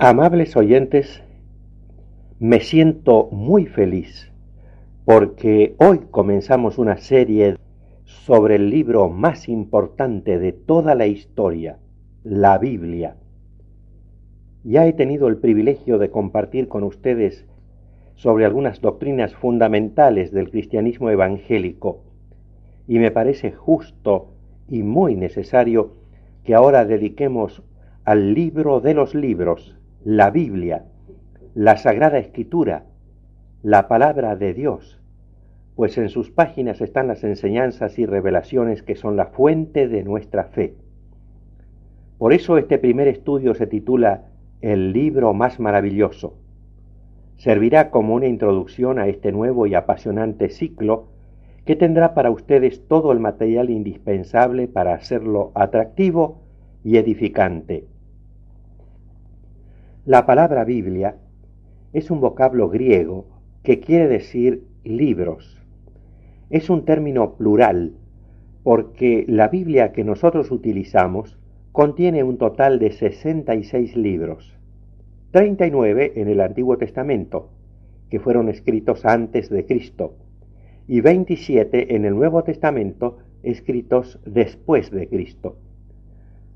Amables oyentes, me siento muy feliz porque hoy comenzamos una serie sobre el libro más importante de toda la historia, la Biblia. Ya he tenido el privilegio de compartir con ustedes sobre algunas doctrinas fundamentales del cristianismo evangélico y me parece justo y muy necesario que ahora dediquemos al libro de los libros, la Biblia, la Sagrada Escritura, la palabra de Dios, pues en sus páginas están las enseñanzas y revelaciones que son la fuente de nuestra fe. Por eso este primer estudio se titula El libro más maravilloso. Servirá como una introducción a este nuevo y apasionante ciclo que tendrá para ustedes todo el material indispensable para hacerlo atractivo y edificante. La palabra Biblia es un vocablo griego que quiere decir libros. Es un término plural porque la Biblia que nosotros utilizamos contiene un total de 66 libros, 39 en el Antiguo Testamento, que fueron escritos antes de Cristo, y 27 en el Nuevo Testamento, escritos después de Cristo.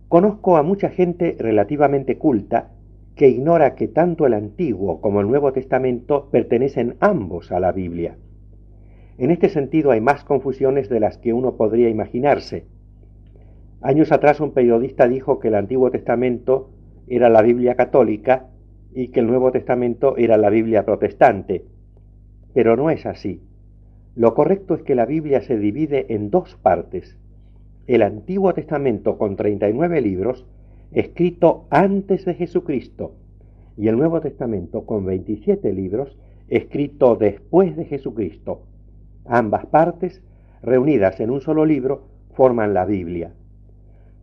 Conozco a mucha gente relativamente culta que ignora que tanto el Antiguo como el Nuevo Testamento pertenecen ambos a la Biblia. En este sentido hay más confusiones de las que uno podría imaginarse. Años atrás un periodista dijo que el Antiguo Testamento era la Biblia católica y que el Nuevo Testamento era la Biblia protestante. Pero no es así. Lo correcto es que la Biblia se divide en dos partes. El Antiguo Testamento con 39 libros escrito antes de Jesucristo, y el Nuevo Testamento con 27 libros, escrito después de Jesucristo. Ambas partes, reunidas en un solo libro, forman la Biblia.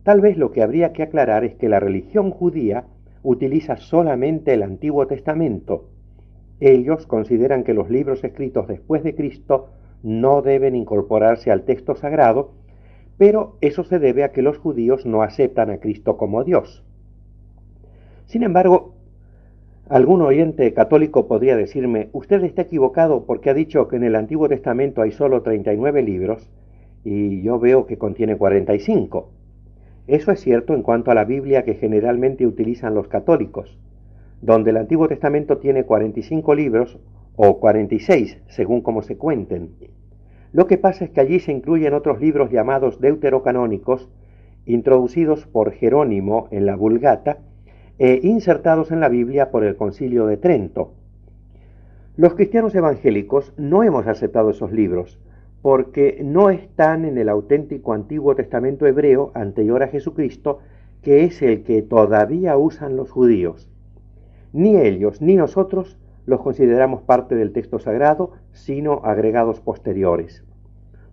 Tal vez lo que habría que aclarar es que la religión judía utiliza solamente el Antiguo Testamento. Ellos consideran que los libros escritos después de Cristo no deben incorporarse al texto sagrado pero eso se debe a que los judíos no aceptan a Cristo como Dios. Sin embargo, algún oyente católico podría decirme, usted está equivocado porque ha dicho que en el Antiguo Testamento hay solo 39 libros y yo veo que contiene 45. Eso es cierto en cuanto a la Biblia que generalmente utilizan los católicos, donde el Antiguo Testamento tiene 45 libros o 46, según como se cuenten. Lo que pasa es que allí se incluyen otros libros llamados deuterocanónicos, introducidos por Jerónimo en la Vulgata e insertados en la Biblia por el Concilio de Trento. Los cristianos evangélicos no hemos aceptado esos libros porque no están en el auténtico Antiguo Testamento hebreo anterior a Jesucristo, que es el que todavía usan los judíos. Ni ellos ni nosotros los consideramos parte del texto sagrado, sino agregados posteriores.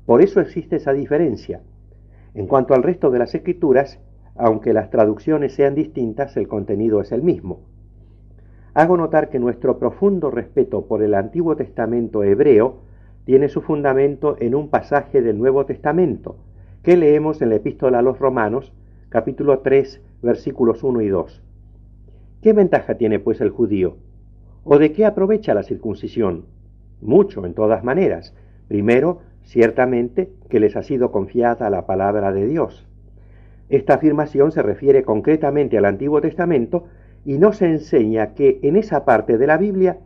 Por eso existe esa diferencia. En cuanto al resto de las escrituras, aunque las traducciones sean distintas, el contenido es el mismo. Hago notar que nuestro profundo respeto por el Antiguo Testamento hebreo tiene su fundamento en un pasaje del Nuevo Testamento, que leemos en la epístola a los Romanos, capítulo 3, versículos 1 y 2. ¿Qué ventaja tiene pues el judío? ¿O de qué aprovecha la circuncisión? Mucho, en todas maneras. Primero, ciertamente que les ha sido confiada la palabra de Dios. Esta afirmación se refiere concretamente al Antiguo Testamento y nos enseña que en esa parte de la Biblia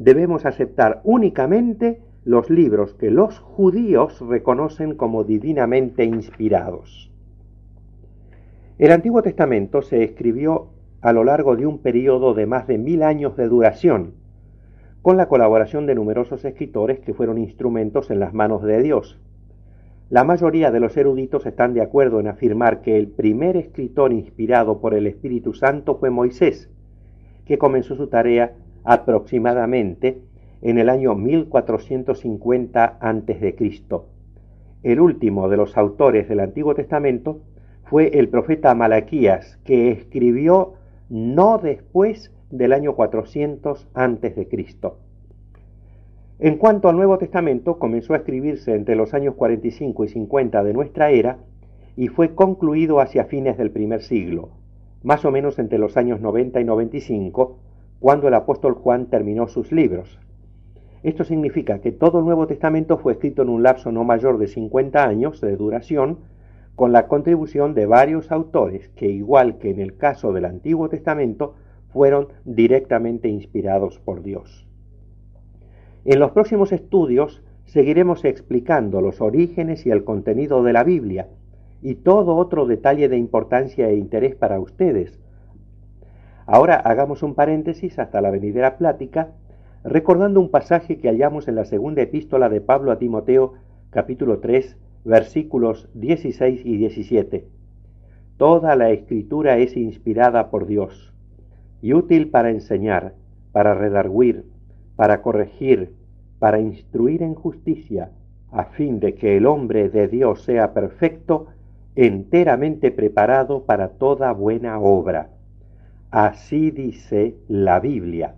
debemos aceptar únicamente los libros que los judíos reconocen como divinamente inspirados. El Antiguo Testamento se escribió a lo largo de un periodo de más de mil años de duración, con la colaboración de numerosos escritores que fueron instrumentos en las manos de Dios. La mayoría de los eruditos están de acuerdo en afirmar que el primer escritor inspirado por el Espíritu Santo fue Moisés, que comenzó su tarea aproximadamente en el año 1450 a.C. El último de los autores del Antiguo Testamento fue el profeta Malaquías, que escribió no después del año 400 a.C. En cuanto al Nuevo Testamento, comenzó a escribirse entre los años 45 y 50 de nuestra era y fue concluido hacia fines del primer siglo. más o menos entre los años 90 y 95, cuando el apóstol Juan terminó sus libros. Esto significa que todo el Nuevo Testamento fue escrito en un lapso no mayor de 50 años de duración, con la contribución de varios autores que, igual que en el caso del Antiguo Testamento, fueron directamente inspirados por Dios. En los próximos estudios seguiremos explicando los orígenes y el contenido de la Biblia y todo otro detalle de importancia e interés para ustedes. Ahora hagamos un paréntesis hasta la venidera plática, recordando un pasaje que hallamos en la segunda epístola de Pablo a Timoteo, capítulo 3, versículos 16 y 17. Toda la escritura es inspirada por Dios y útil para enseñar, para redarguir, para corregir, para instruir en justicia, a fin de que el hombre de Dios sea perfecto, enteramente preparado para toda buena obra. Así dice la Biblia.